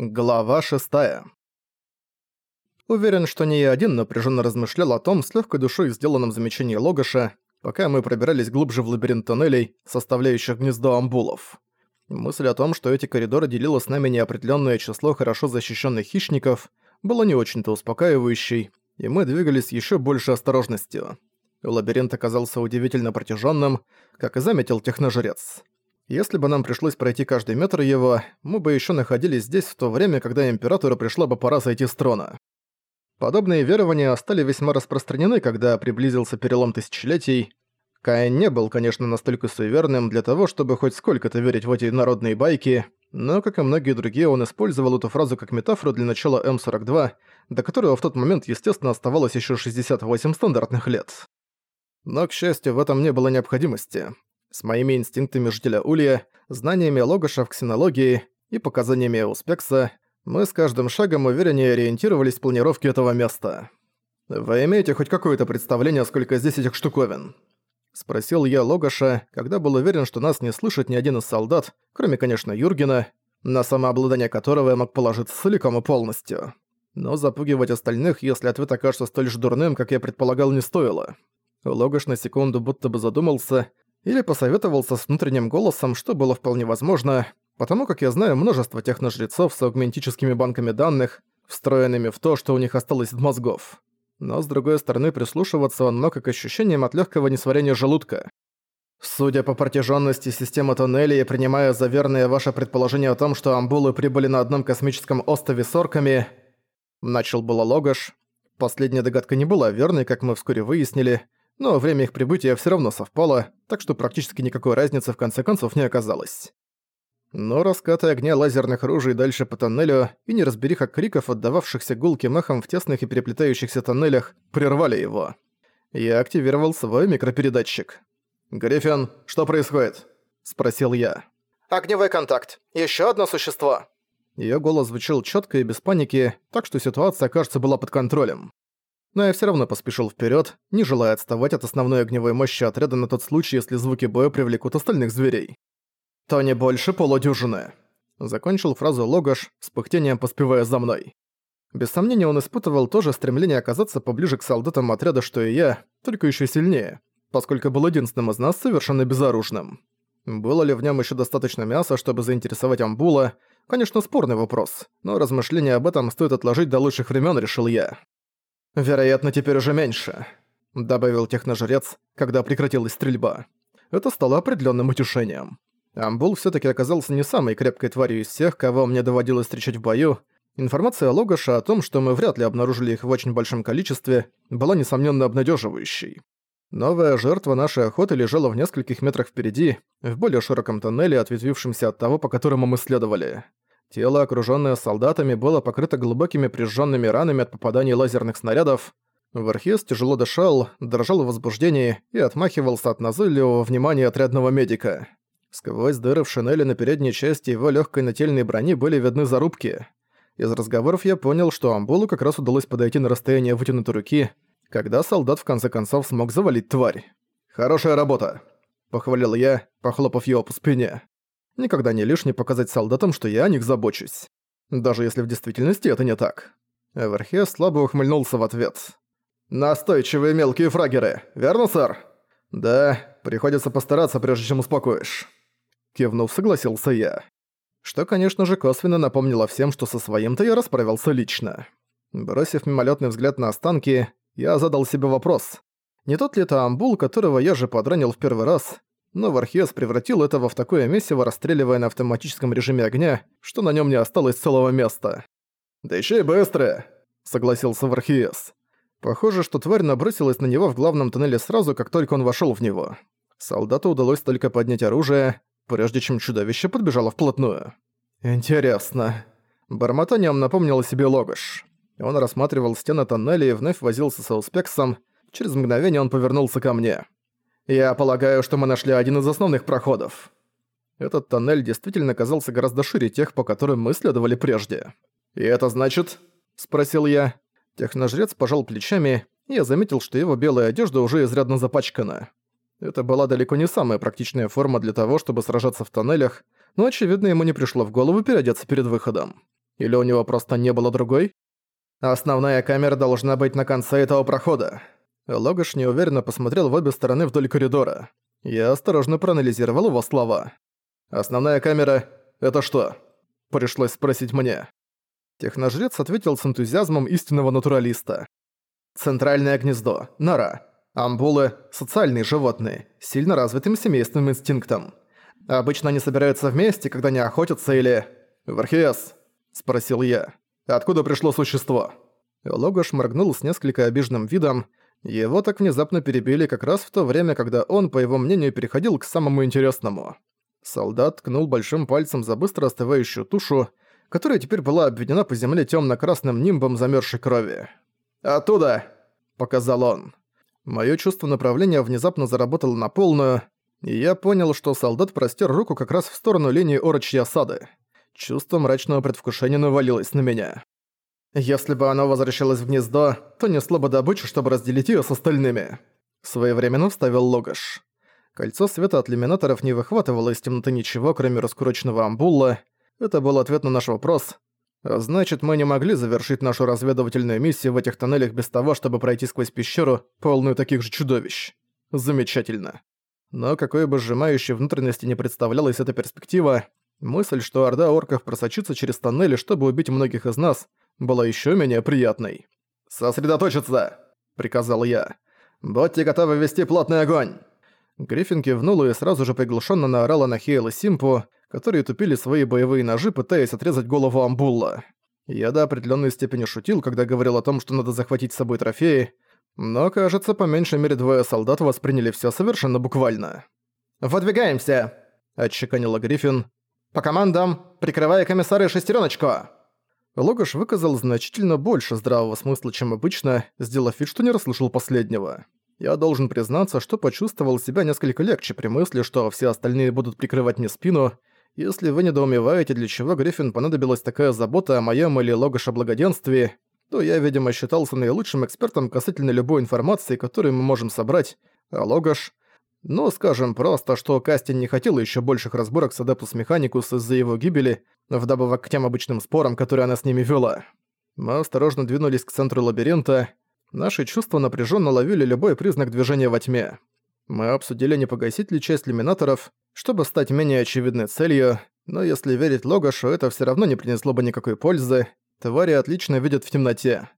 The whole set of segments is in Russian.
Глава 6 Уверен, что не я один напряженно размышлял о том с легкой душой сделанном замечании Логаша, пока мы пробирались глубже в лабиринт тоннелей, составляющих гнездо амбулов. Мысль о том, что эти коридоры делило с нами неопределенное число хорошо защищенных хищников, была не очень-то успокаивающей, и мы двигались еще большей осторожностью. Лабиринт оказался удивительно протяженным, как и заметил техножрец. Если бы нам пришлось пройти каждый метр его, мы бы еще находились здесь в то время, когда Императору пришла бы пора сойти с трона. Подобные верования стали весьма распространены, когда приблизился перелом тысячелетий. Каин не был, конечно, настолько суеверным для того, чтобы хоть сколько-то верить в эти народные байки, но, как и многие другие, он использовал эту фразу как метафору для начала М42, до которого в тот момент, естественно, оставалось еще 68 стандартных лет. Но, к счастью, в этом не было необходимости. С моими инстинктами жителя Улья, знаниями Логоша в ксенологии и показаниями Успекса, мы с каждым шагом увереннее ориентировались в планировке этого места. «Вы имеете хоть какое-то представление, сколько здесь этих штуковин?» Спросил я Логоша, когда был уверен, что нас не слышит ни один из солдат, кроме, конечно, Юргена, на самообладание которого я мог положиться целиком и полностью. Но запугивать остальных, если ответ окажется столь же дурным, как я предполагал, не стоило. Логош на секунду будто бы задумался, или посоветовался с внутренним голосом, что было вполне возможно, потому как я знаю множество техножрецов с аугментическими банками данных, встроенными в то, что у них осталось от мозгов. Но с другой стороны, прислушиваться он мог к ощущениям от легкого несварения желудка. Судя по протяженности системы тоннелей, принимая за верное ваше предположение о том, что амбулы прибыли на одном космическом острове с орками, начал было Логаш. Последняя догадка не была верной, как мы вскоре выяснили, но время их прибытия все равно совпало, так что практически никакой разницы в конце концов не оказалось. Но раскаты огня лазерных ружей дальше по тоннелю и неразбериха криков, отдававшихся гулким эхом в тесных и переплетающихся тоннелях, прервали его. Я активировал свой микропередатчик. «Гриффин, что происходит?» – спросил я. «Огневой контакт. Еще одно существо». Её голос звучал чётко и без паники, так что ситуация, кажется, была под контролем но я все равно поспешил вперед, не желая отставать от основной огневой мощи отряда на тот случай, если звуки боя привлекут остальных зверей. «То не больше полудюжины», — закончил фразу Логаш, с пыхтением поспевая за мной. Без сомнения, он испытывал то же стремление оказаться поближе к солдатам отряда, что и я, только еще сильнее, поскольку был единственным из нас совершенно безоружным. Было ли в нем еще достаточно мяса, чтобы заинтересовать Амбула? Конечно, спорный вопрос, но размышления об этом стоит отложить до лучших времен, решил я. «Вероятно, теперь уже меньше», — добавил техножрец, когда прекратилась стрельба. Это стало определенным утешением. Амбул все таки оказался не самой крепкой тварью из всех, кого мне доводилось встречать в бою. Информация Логаша о том, что мы вряд ли обнаружили их в очень большом количестве, была несомненно обнадеживающей. Новая жертва нашей охоты лежала в нескольких метрах впереди, в более широком тоннеле, ответвившемся от того, по которому мы следовали. Тело, окружённое солдатами, было покрыто глубокими прижжёнными ранами от попаданий лазерных снарядов. Вархес тяжело дышал, дрожал в возбуждении и отмахивался от назойливого внимания отрядного медика. Сквозь дыры в шинели на передней части его лёгкой нательной брони были видны зарубки. Из разговоров я понял, что Амбулу как раз удалось подойти на расстояние вытянутой руки, когда солдат в конце концов смог завалить тварь. «Хорошая работа!» – похвалил я, похлопав его по спине. Никогда не лишне показать солдатам, что я о них забочусь. Даже если в действительности это не так. Эверхе слабо ухмыльнулся в ответ. «Настойчивые мелкие фрагеры, верно, сэр?» «Да, приходится постараться, прежде чем успокоишь». Кивнув, согласился я. Что, конечно же, косвенно напомнило всем, что со своим-то я расправился лично. Бросив мимолетный взгляд на останки, я задал себе вопрос. Не тот ли это амбул, которого я же подранил в первый раз, но Вархес превратил этого в такое месиво, расстреливая на автоматическом режиме огня, что на нем не осталось целого места. «Да еще и быстрое!» — согласился Вархес. Похоже, что тварь набросилась на него в главном тоннеле сразу, как только он вошел в него. Солдату удалось только поднять оружие, прежде чем чудовище подбежало вплотную. «Интересно». Бормотанием напомнил себе Логош. Он рассматривал стены тоннеля и вновь возился со Успексом. Через мгновение он повернулся ко мне. Я полагаю, что мы нашли один из основных проходов. Этот тоннель действительно казался гораздо шире тех, по которым мы следовали прежде. «И это значит?» – спросил я. Техножрец пожал плечами, и я заметил, что его белая одежда уже изрядно запачкана. Это была далеко не самая практичная форма для того, чтобы сражаться в тоннелях, но, очевидно, ему не пришло в голову переодеться перед выходом. Или у него просто не было другой? Основная камера должна быть на конце этого прохода. Логаш неуверенно посмотрел в обе стороны вдоль коридора. Я осторожно проанализировал его слова. «Основная камера — это что?» Пришлось спросить мне. Техножрец ответил с энтузиазмом истинного натуралиста. «Центральное гнездо, нора. Амбулы — социальные животные, сильно развитым семейственным инстинктом. Обычно они собираются вместе, когда не охотятся или... «Вархиес?» – спросил я. «Откуда пришло существо?» Логош моргнул с несколько обиженным видом. Его так внезапно перебили как раз в то время, когда он, по его мнению, переходил к самому интересному. Солдат ткнул большим пальцем за быстро остывающую тушу, которая теперь была обведена по земле тёмно-красным нимбом замерзшей крови. «Оттуда!» – показал он. Моё чувство направления внезапно заработало на полную, и я понял, что солдат простер руку как раз в сторону линии орочьей осады. Чувство мрачного предвкушения навалилось на меня. Если бы оно возвращалось в гнездо, то несло бы добычу, чтобы разделить ее с остальными. Своевременно вставил Логаш. Кольцо света от лиминаторов не выхватывало из темноты ничего, кроме раскуроченного амбулла. Это был ответ на наш вопрос. значит, мы не могли завершить нашу разведывательную миссию в этих тоннелях без того, чтобы пройти сквозь пещеру, полную таких же чудовищ. Замечательно. Но какой бы сжимающей внутренности не представлялась эта перспектива, мысль, что орда орков просочится через тоннели, чтобы убить многих из нас, была еще менее приятной. «Сосредоточиться!» — приказал я. «Будьте готовы вести плотный огонь!» Гриффин кивнула и сразу же приглушенно наорала на Хейл и Симпу, которые тупили свои боевые ножи, пытаясь отрезать голову Амбулла. Я до определенной степени шутил, когда говорил о том, что надо захватить с собой трофеи, но, кажется, по меньшей мере двое солдат восприняли все совершенно буквально. «Выдвигаемся!» – отчеканила Гриффин. «По командам, прикрывая комиссара и шестерёночку!» Логаш выказал значительно больше здравого смысла, чем обычно, сделав вид, что не расслышал последнего. Я должен признаться, что почувствовал себя несколько легче при мысли, что все остальные будут прикрывать мне спину. Если вы недоумеваете, для чего Гриффин понадобилась такая забота о моем или Логаша благоденствии, то я, видимо, считался наилучшим экспертом касательно любой информации, которую мы можем собрать, а Логаш... Ну, скажем просто, что Кастин не хотел еще больших разборок с Адептус Механикус из-за его гибели, вдобавок к тем обычным спорам, которые она с ними вела. Мы осторожно двинулись к центру лабиринта. Наши чувства напряженно ловили любой признак движения во тьме. Мы обсудили, не погасить ли часть лиминаторов, чтобы стать менее очевидной целью, но если верить Логашу, это все равно не принесло бы никакой пользы, Твари отлично видят в темноте.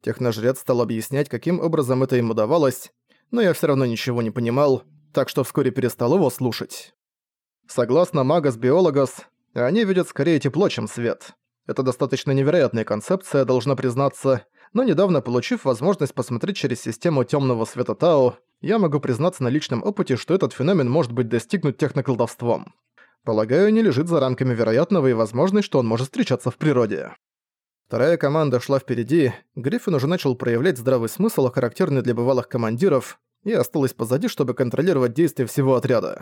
Техножрец стал объяснять, каким образом это им удавалось, но я все равно ничего не понимал, так что вскоре перестал его слушать. Согласно Магас-Биологос, они видят скорее тепло, чем свет. Это достаточно невероятная концепция, должна признаться, но недавно получив возможность посмотреть через систему темного света Тау, я могу признаться на личном опыте, что этот феномен может быть достигнут техноколдовством. Полагаю, не лежит за рамками вероятного и возможность, что он может встречаться в природе. Вторая команда шла впереди, Гриффин уже начал проявлять здравый смысл, характерный для бывалых командиров, и осталась позади, чтобы контролировать действия всего отряда.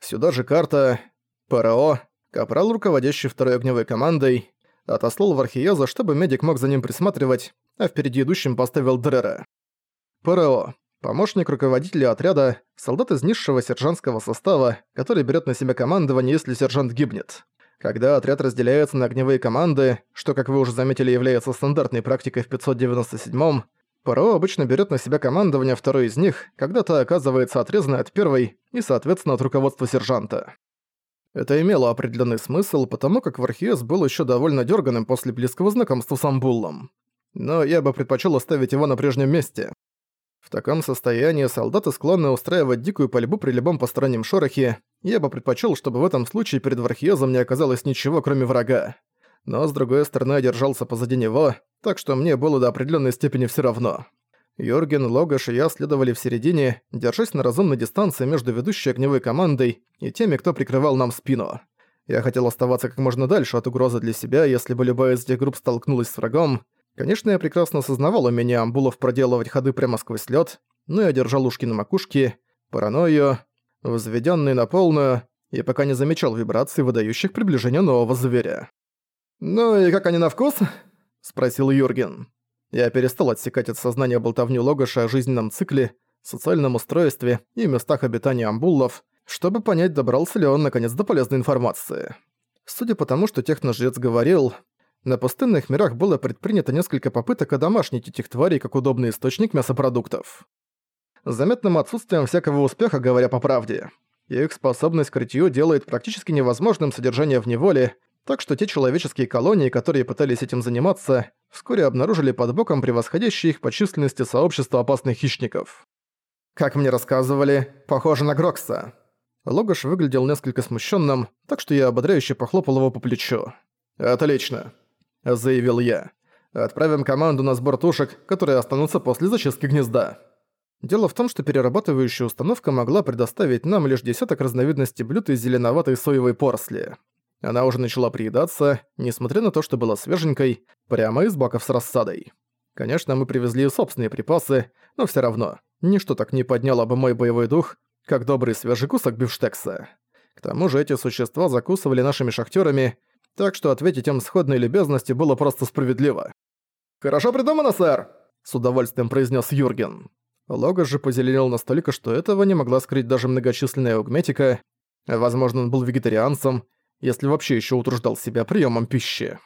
Сюда же карта, ПРО, капрал, руководящий второй огневой командой, отослал в Архиеза, чтобы медик мог за ним присматривать, а впереди идущим поставил Дрера. ПРО. Помощник руководителя отряда, солдат из низшего сержантского состава, который берет на себя командование, если сержант гибнет. Когда отряд разделяется на огневые команды, что, как вы уже заметили, является стандартной практикой в 597-м, ПРО обычно берет на себя командование второй из них, когда то оказывается отрезанной от первой и, соответственно, от руководства сержанта. Это имело определенный смысл, потому как Вархиес был еще довольно дерганым после близкого знакомства с Амбуллом. Но я бы предпочел оставить его на прежнем месте. В таком состоянии солдаты склонны устраивать дикую пальбу при любом постороннем шорохе, я бы предпочел, чтобы в этом случае перед Вархиезом не оказалось ничего, кроме врага. Но с другой стороны я держался позади него, так что мне было до определенной степени все равно. Йорген, Логаш и я следовали в середине, держась на разумной дистанции между ведущей огневой командой и теми, кто прикрывал нам спину. Я хотел оставаться как можно дальше от угрозы для себя, если бы любая из этих групп столкнулась с врагом, Конечно, я прекрасно осознавал умение амбулов проделывать ходы прямо сквозь лед, но я держал ушки на макушке, паранойю, возведенный на полную, и пока не замечал вибраций, выдающих приближение нового зверя. «Ну и как они на вкус?» — спросил Юрген. Я перестал отсекать от сознания болтовню Логаша о жизненном цикле, социальном устройстве и местах обитания амбуллов, чтобы понять, добрался ли он наконец до полезной информации. Судя по тому, что техножрец говорил, На пустынных мирах было предпринято несколько попыток одомашнить этих тварей как удобный источник мясопродуктов. С заметным отсутствием всякого успеха, говоря по правде. Их способность к рытью делает практически невозможным содержание в неволе, так что те человеческие колонии, которые пытались этим заниматься, вскоре обнаружили под боком превосходящие их по численности сообщество опасных хищников. Как мне рассказывали, похоже на Грокса. Логош выглядел несколько смущенным, так что я ободряюще похлопал его по плечу. «Отлично», — заявил я. «Отправим команду на сбор тушек, которые останутся после зачистки гнезда». Дело в том, что перерабатывающая установка могла предоставить нам лишь десяток разновидностей блюд из зеленоватой соевой поросли. Она уже начала приедаться, несмотря на то, что была свеженькой, прямо из баков с рассадой. Конечно, мы привезли собственные припасы, но все равно, ничто так не подняло бы мой боевой дух, как добрый свежий кусок бифштекса. К тому же эти существа закусывали нашими шахтерами, так что ответить им сходной любезности было просто справедливо. «Хорошо придумано, сэр!» — с удовольствием произнес Юрген. Логос же позеленел настолько, что этого не могла скрыть даже многочисленная аугметика. Возможно, он был вегетарианцем, если вообще еще утруждал себя приемом пищи.